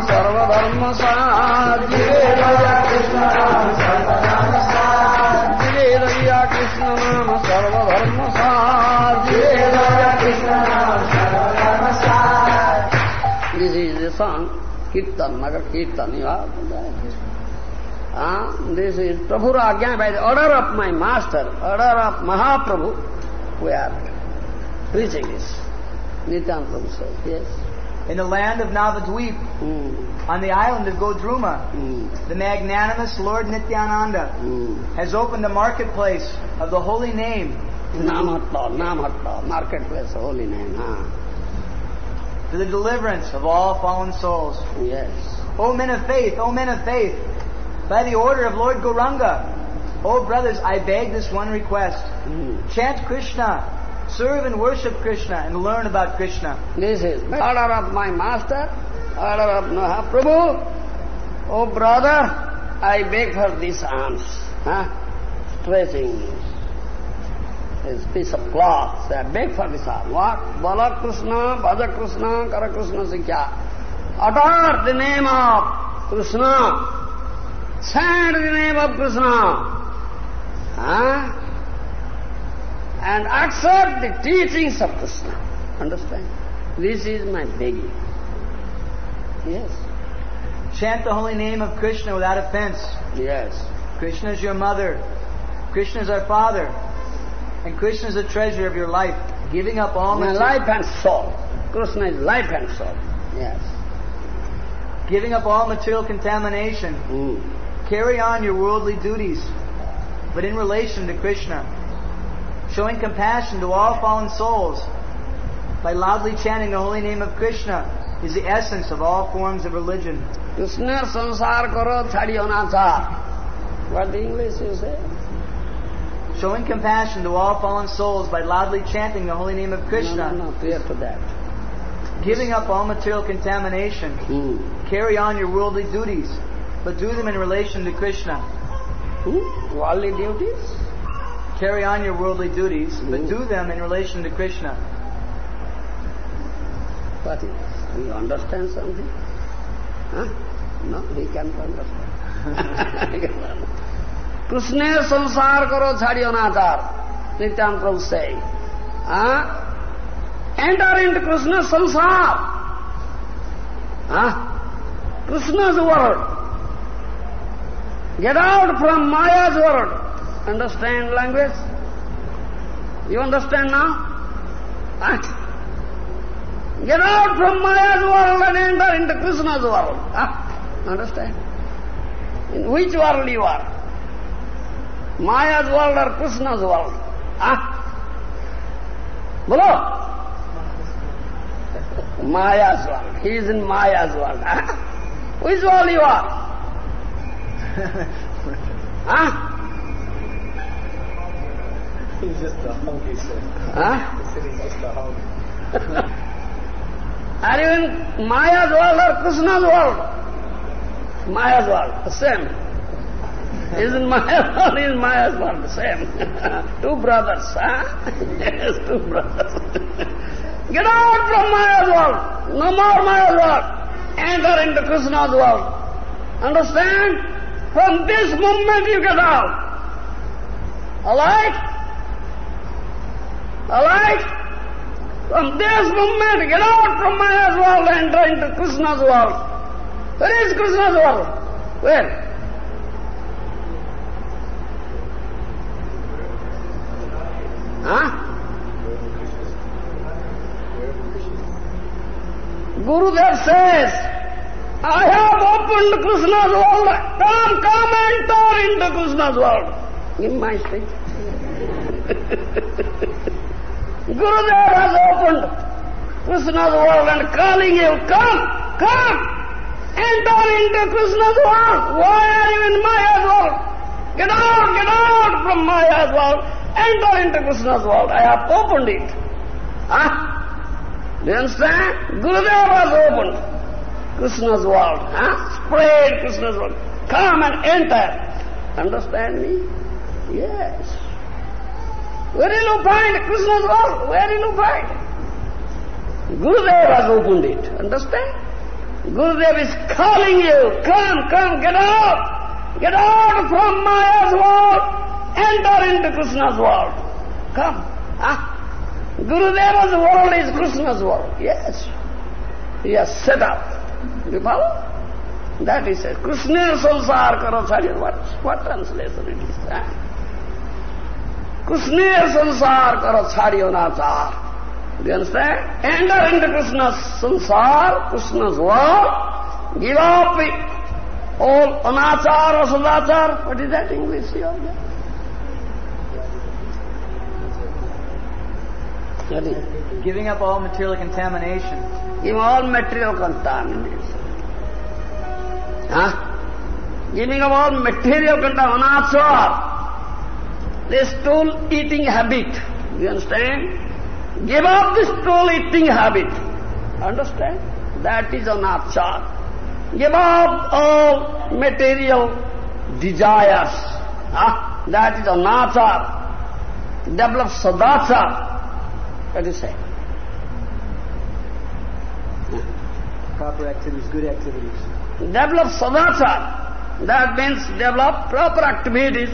सर्वधर्म साधे Shri Krishna this is the kirtan मगर कीर्तन हाँ this is प्रभु आज्ञा by the order of my master order of Mahaprabhu we are preaching this. Nityan Prabhu says, yes. In the land of Navadvip, Mm, on the island of Godruma, mm, the magnanimous Lord Nityananda mm. has opened a marketplace of the holy name Namatta, Namatta, marketplace, of holy name. Huh? to the deliverance of all fallen souls. Yes. O men of faith, O men of faith, by the order of Lord Gauranga, O brothers, I beg this one request. Hmm. Chant Krishna, serve and worship Krishna, and learn about Krishna. This is order of my master, order of. Oh brother, I beg for these arms. Huh? Stretching this piece of cloth. I beg for this arm. What? Bala Krishna, Bhaja Krishna, Kara Krishna Sikya. Utter the name of Krishna. Chant the name of Krishna. Huh? And accept the teachings of Krishna. Understand? This is my begging. Yes. Chant the holy name of Krishna without offense. Yes. Krishna is your mother. Krishna is our father. And Krishna is the treasure of your life. Giving up all My life and soul. Krishna is life and soul. Yes. giving up all material contamination. Mm. Carry on your worldly duties, but in relation to Krishna. Showing compassion to all fallen souls by loudly chanting the holy name of Krishna is the essence of all forms of religion. Krishna sansar karo anachar. What the English you say? Showing compassion to all fallen souls by loudly chanting the holy name of Krishna. No, no, no, to that. Giving up all material contamination. Hmm. Carry on your worldly duties, but do them in relation to Krishna. Hmm? Worldly duties? Carry on your worldly duties, but mm-hmm. do them in relation to Krishna. What is? We understand something? Huh? No, we can't understand. Krishna samsar karo chhadiyo natar. Nityan Prabhu saying. Huh? Enter into Krishna samsar. Huh? Krishna's world. Get out from Maya's world understand language you understand now huh? get out from maya's world and enter into krishna's world huh? Ah, understand in which world you are Maya's world or Krishna's world? Huh? Ah. Bolo? Maya's world. He is in Maya's world. Huh? Ah. Which world you are? Huh? He's just a hunk, he said. Huh? He said he's just a hunk. You in Maya's world or Krishna's world? Maya's world, the same. Is in Maya's world, is Maya's world, the same. two brothers, huh? yes, two brothers. Get out from Maya's world. No more Maya's world. Enter into Krishna's world. Understand? From this moment you get out. Alright? Alright? From this moment, get out from Maya's world and enter into Krishna's world. Where is Krishna's world? Where? Huh? Gurudev says, I have opened Krishna's world. Come, come enter into Krishna's world. In my state. Gurudev has opened Krishna's world and calling you, come, come, enter into Krishna's world. Why are you in Maya's world? Get out, get out from Maya's world. Enter into Krishna's world. I have opened it. Huh? Do you understand? Gurudev has opened Krishna's world. Huh? Spread Krishna's world. Come and enter. Understand me? Yes. Where will you find Krishna's world? Where will you find? Gurudev has opened it. Understand? Gurudev is calling you. Come, come, get out. Get out from Maya's world. Enter into Krishna's world. Come. Huh? Gurudeva's world is Krishna's world. Yes. He has set up. You follow? That is it. Krishna sansar karo. What, what translation it is? Huh? कृष्णे संसार कर छाड़ियो नाचार एंडर and Krishna संसार Krishna give up all अनाचार असदाचार what is that English giving up all material contamination in all material contamination giving up all material कंटा अनाचार। The stool eating habit. You understand? Give up the stool eating habit. Understand? That is anachar. Give up all material desires. Huh? That is anachar. Develop sadachar. What do you say? Proper activities, good activities. Develop sadachar. That means develop proper activities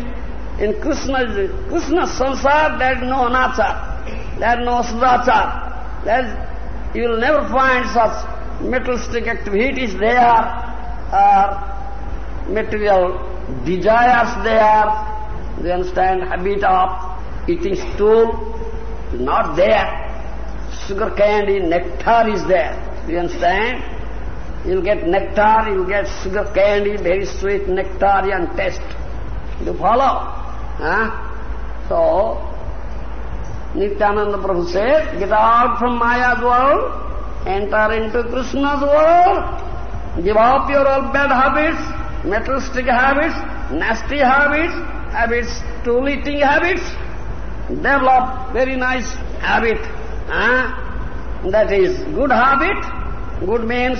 in Krishna's, Krishna's sansar, there is no anachar, there is no sadachar. There is, you will never find such materialistic activities there, or material desires there. You understand? Habit of eating stool is not there. Sugar candy, nectar is there. You understand? You'll get nectar, you'll get sugar candy, very sweet nectar. nectarian taste. You follow? So, Nityananda Prabhu said, get out from Maya's world, enter into Krishna's world, give up your old bad habits, materialistic habits, nasty habits, habits, tool-eating habits, develop very nice habit. Huh? That is good habit. Good means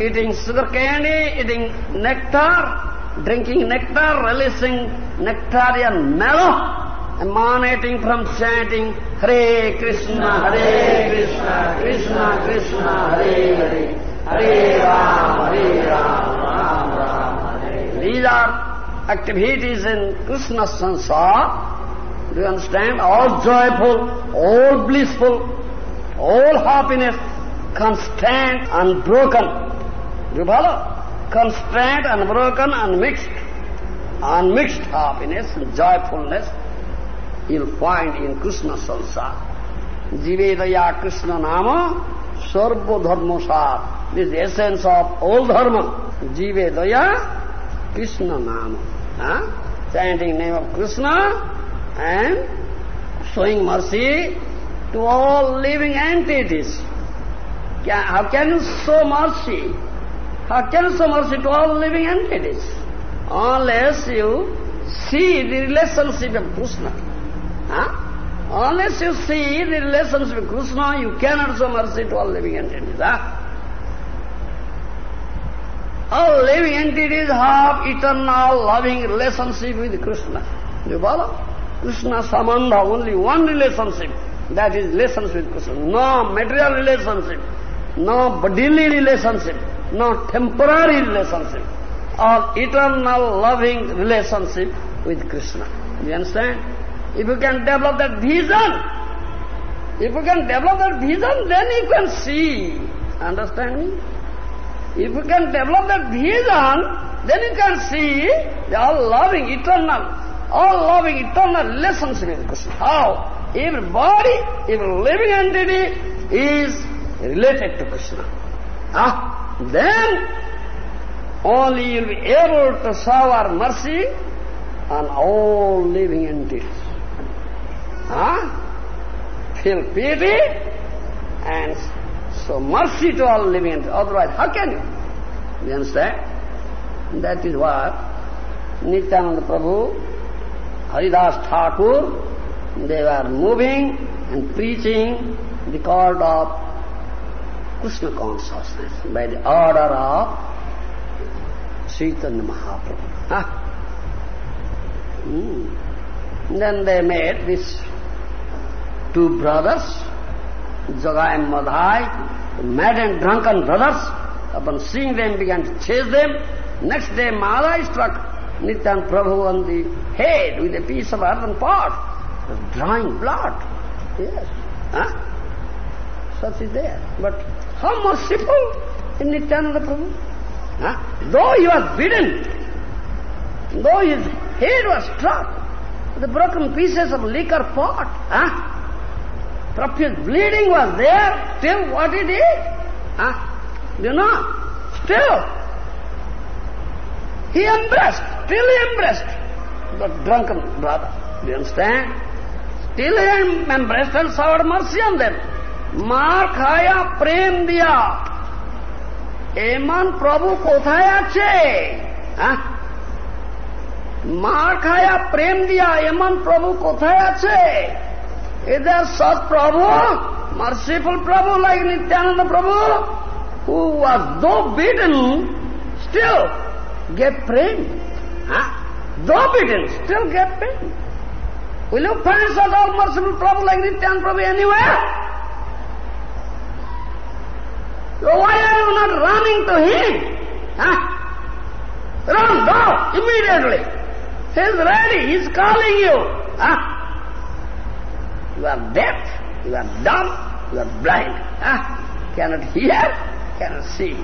eating sugar candy, eating nectar, drinking nectar, releasing nectarian mellow, emanating from chanting Hare Krishna, Hare Krishna, Krishna Krishna, Hare Hare, Hare Ram, Hare Ram, Ram Ram, Hare These are activities in Krishna's sansar. Do you understand? All joyful, all blissful, all happiness, constant, unbroken. Do you follow? Constant, unbroken, unmixed. Unmixed happiness and joyfulness you'll find in Krishna sansar. Jivedaya Krishna Nama Sarva Dharma Sar. This is the essence of all dharma. Jivedaya Krishna Nama. Huh? Chanting name of Krishna and showing mercy to all living entities. How can you show mercy? Can you show mercy to all living entities? Unless you see the relationship of Krishna. Huh? Unless you see the relationship of Krishna, you cannot show mercy to all living entities. Huh? All living entities have eternal loving relationship with Krishna. You follow? Krishna Sambandha, only one relationship. That is relationship with Krishna. No material relationship, no bodily relationship, no temporary relationship. All eternal loving relationship with Krishna. You understand? If you can develop that vision, if you can develop that vision, then you can see. Understand me? If you can develop that vision, then you can see the all loving, eternal, all loving, eternal relationship with Krishna. How? Everybody, every living entity is related to Krishna. Ah, then only you'll be able to shower mercy on all living entities. Huh? Feel pity and show mercy to all living entities. Otherwise, how can you? You understand? That is what Nityananda Prabhu, Haridas Thakur, they were moving and preaching the call of Krishna consciousness by the order of Chaitanya Mahaprabhu. Huh? Hmm. Then they made these two brothers, Jagai and Madhai, mad and drunken brothers. Upon seeing them, began to chase them. Next day, Madhai struck Nityan Prabhu on the head with a piece of earthen pot, drawing blood. Yes. Huh? such is there. But how merciful in Nityananda Prabhu? Huh? Though he was beaten, though his head was struck with the broken pieces of liquor pot, huh? profuse bleeding was there, still what he did? Huh? Do you know? Still, he embraced, still he embraced the drunken brother. Do you understand? Still he embraced and showered mercy on them. মার খায়া প্রেম দিয়া এমন প্রভু কোথায় আছে মার খায়া প্রেম দিয়া এমন প্রভু কোথায় আছে এদের সৎ প্রভু merciful Prabhu like Nityananda Prabhu, who was though beaten, still gave pain. Huh? Though beaten, still gave pain. Will you find such all merciful Prabhu like Nityananda Prabhu anywhere? So why are you not running to him? Huh? Run, go, immediately. He is ready, he is calling you. Huh? You are deaf, you are dumb, you are blind. Huh? Cannot hear, cannot see.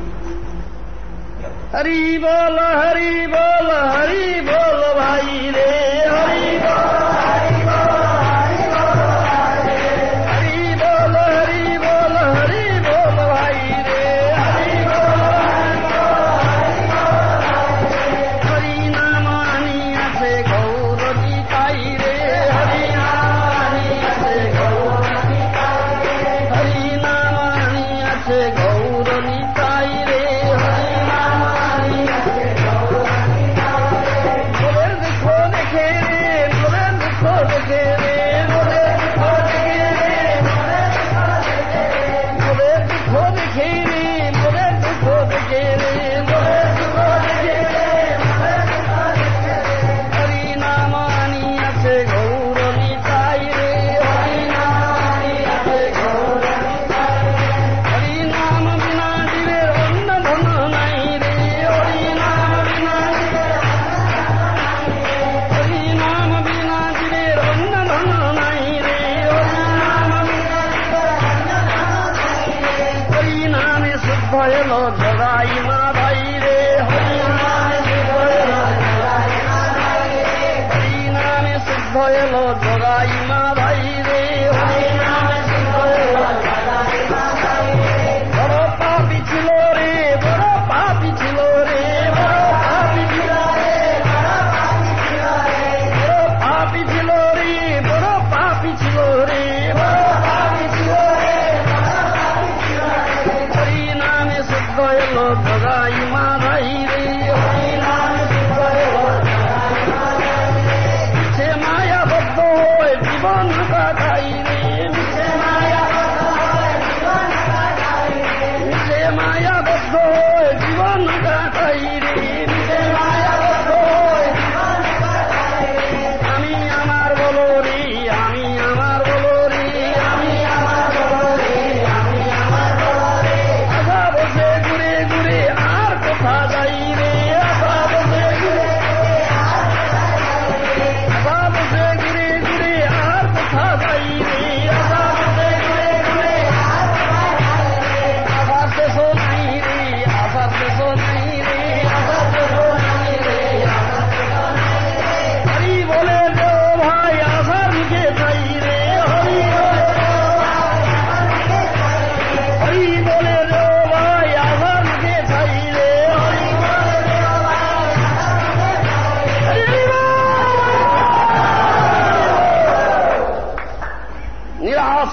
Hari बोल Hari बोल Hari बोल भाई रे Hari बोल ভয়ে লো জগাই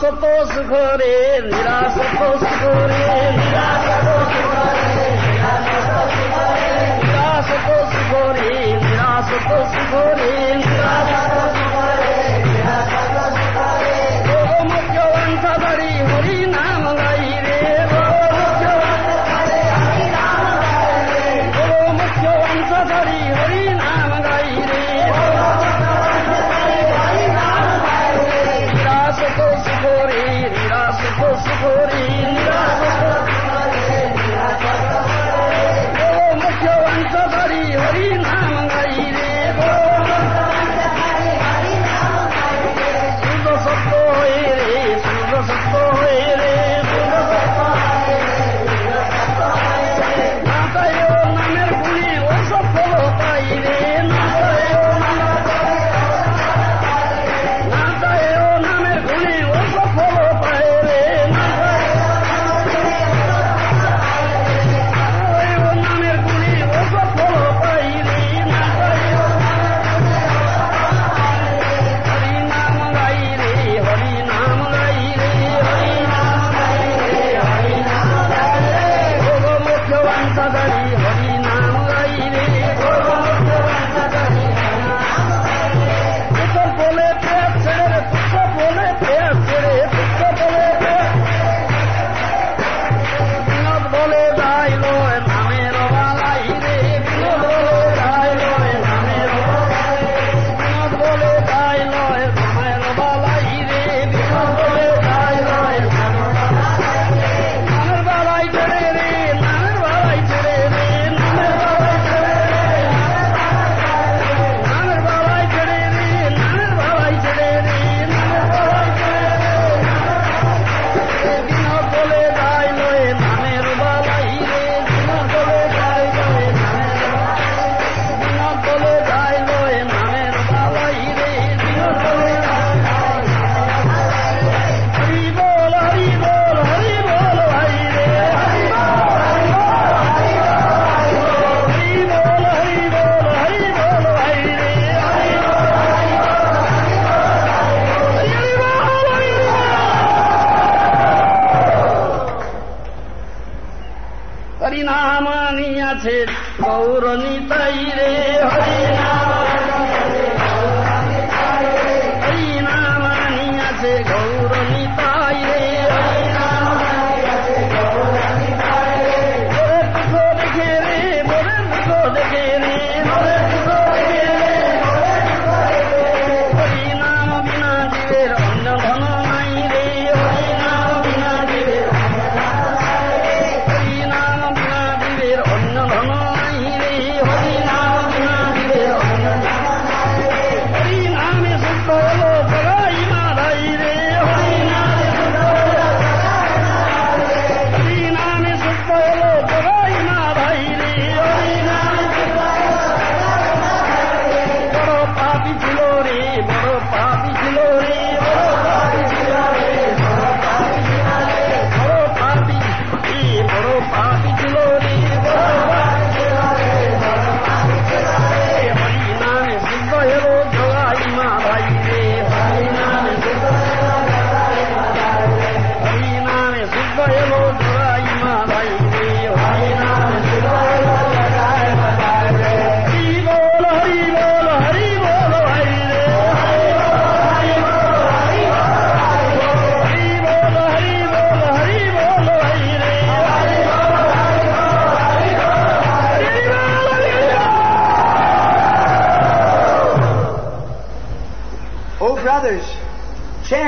सुतोषरीासतोषर मु न Corinthians. Gour Nitai রে Hari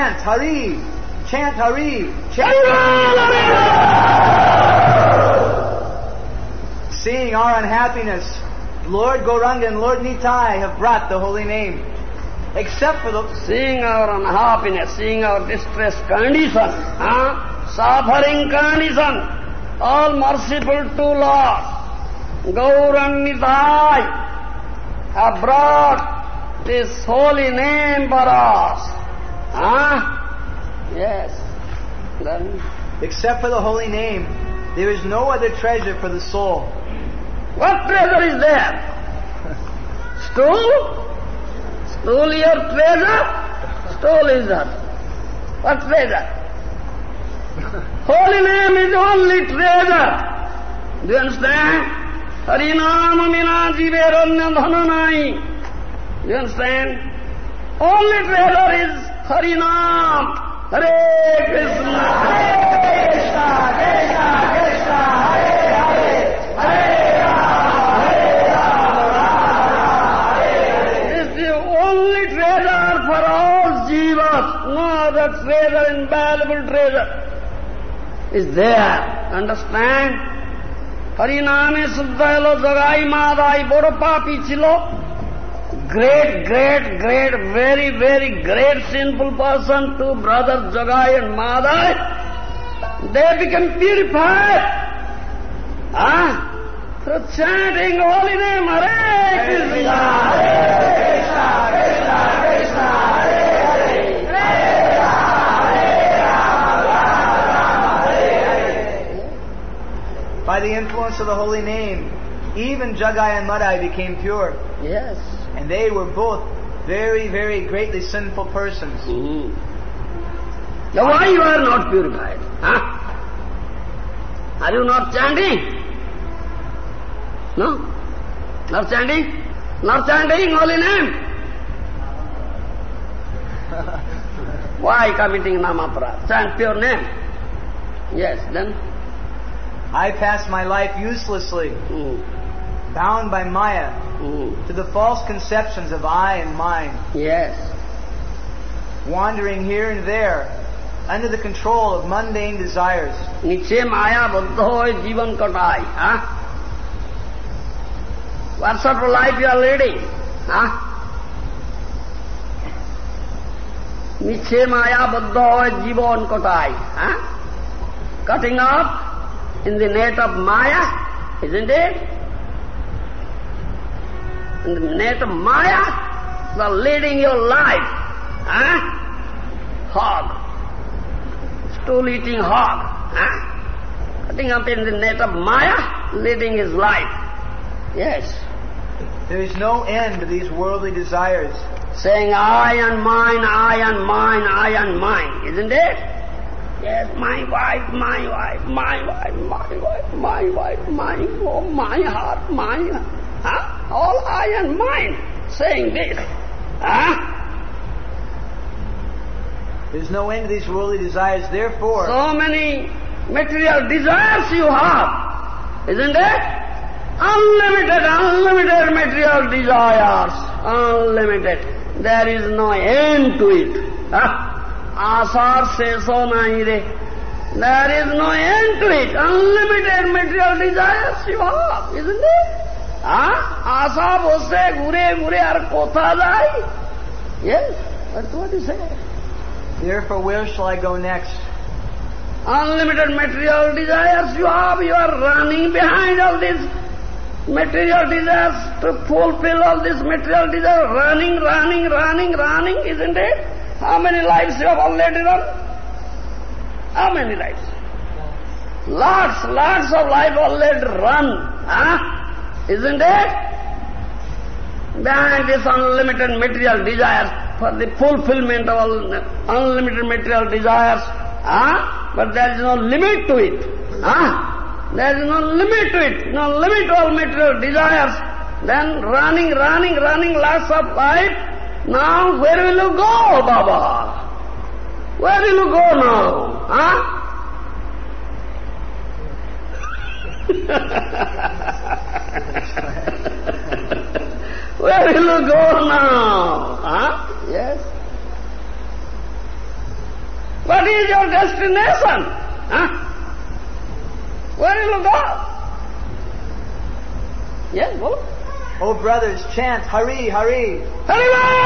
chant Hari, chant Hari, chant Seeing our unhappiness, Lord Gauranga and Lord Nitai have brought the holy name. Except for the seeing our unhappiness, seeing our distressed condition, huh? suffering condition, all merciful to Lord, Gaurang Nitai have brought this holy name for us. Huh? Yes. Except for the holy name, there is no other treasure for the soul. what treasure is there? Stool? Stool your treasure? Stool is that. What treasure? Holy name is only treasure. Do you understand? Harinam mina jiver anya dhana nai. Do you understand? Only treasure is हरिनाम हरे कृष्णा हरे कृष्णा कृष्णा कृष्णा हरे हरे हरे only treasure for all jivas, no other treasure, invaluable treasure is there. Understand? Hariname Suddhailo Jagai Madai Boropa Pichilo great, great, great, very, very great sinful person to brother Jagai and Madai. They become purified. Ah, through chanting holy name, Hare Krishna, Hare Krishna, Krishna Krishna, Hare Hare, Hare Rama Rama, Hare Hare. By the influence of the holy name, even Jagai and Madhai became pure. Yes. And they were both very, very greatly sinful persons. Mm. Now why you are not purified? Huh? Are you not chanting? No? Not chanting? Not chanting holy name? Why committing namaparadh? Chant pure name. Yes, then? I passed my life uselessly, Mm bound by Maya Mm. to the false conceptions of I and mine, Yes. wandering here and there under the control of mundane desires. নিচে মায়াবদ্ধ হয়ে জীবন কাটাই হ্যাঁ What sort of life you are leading? Huh? নিচে মায়াবদ্ধ হয়ে জীবন কাটাই হ্যাঁ Cutting up in the net of Maya, isn't it? In the net of Maya, you are leading your life. Huh? Hog stool eating hog, huh? cutting up in the net of Maya, leading his life. Yes. There is no end to these worldly desires. Saying I and mine, I and mine, I and mine, isn't it? Yes, my wife, my wife, my wife, my wife, my wife, my home, my heart, my... Huh? all eye and mind saying this. Huh? There's no end to these worldly desires, therefore. So many material desires you have, isn't it? Unlimited, unlimited material desires, unlimited. There is no end to it. Asar seso. There is no end to it. Unlimited material desires you have, isn't it? হ্যাঁ আশা বসে ঘুরে ঘুরে আর কোথা যায় Yes, that's what you say. therefore, where shall I go next? unlimited material desires you have, you are running behind all these material desires to fulfill all these material desires, running, running, running, running, isn't it? How many lives you have already run? How many lives? Lots, lots of life already run, huh? Isn't it? Behind this unlimited material desires, for the fulfillment of unlimited material desires, huh? but there is no limit to it. Huh? There is no limit to it, no limit to all material desires. Then running, running, running lots of life. Now where will you go, Baba? Where will you go now? Huh? Where will you go oh, now? Huh? Yes. What is your destination? Huh? Where will you go? Oh? Yes, go. Oh, brothers, chant, Hari, Hari. Hare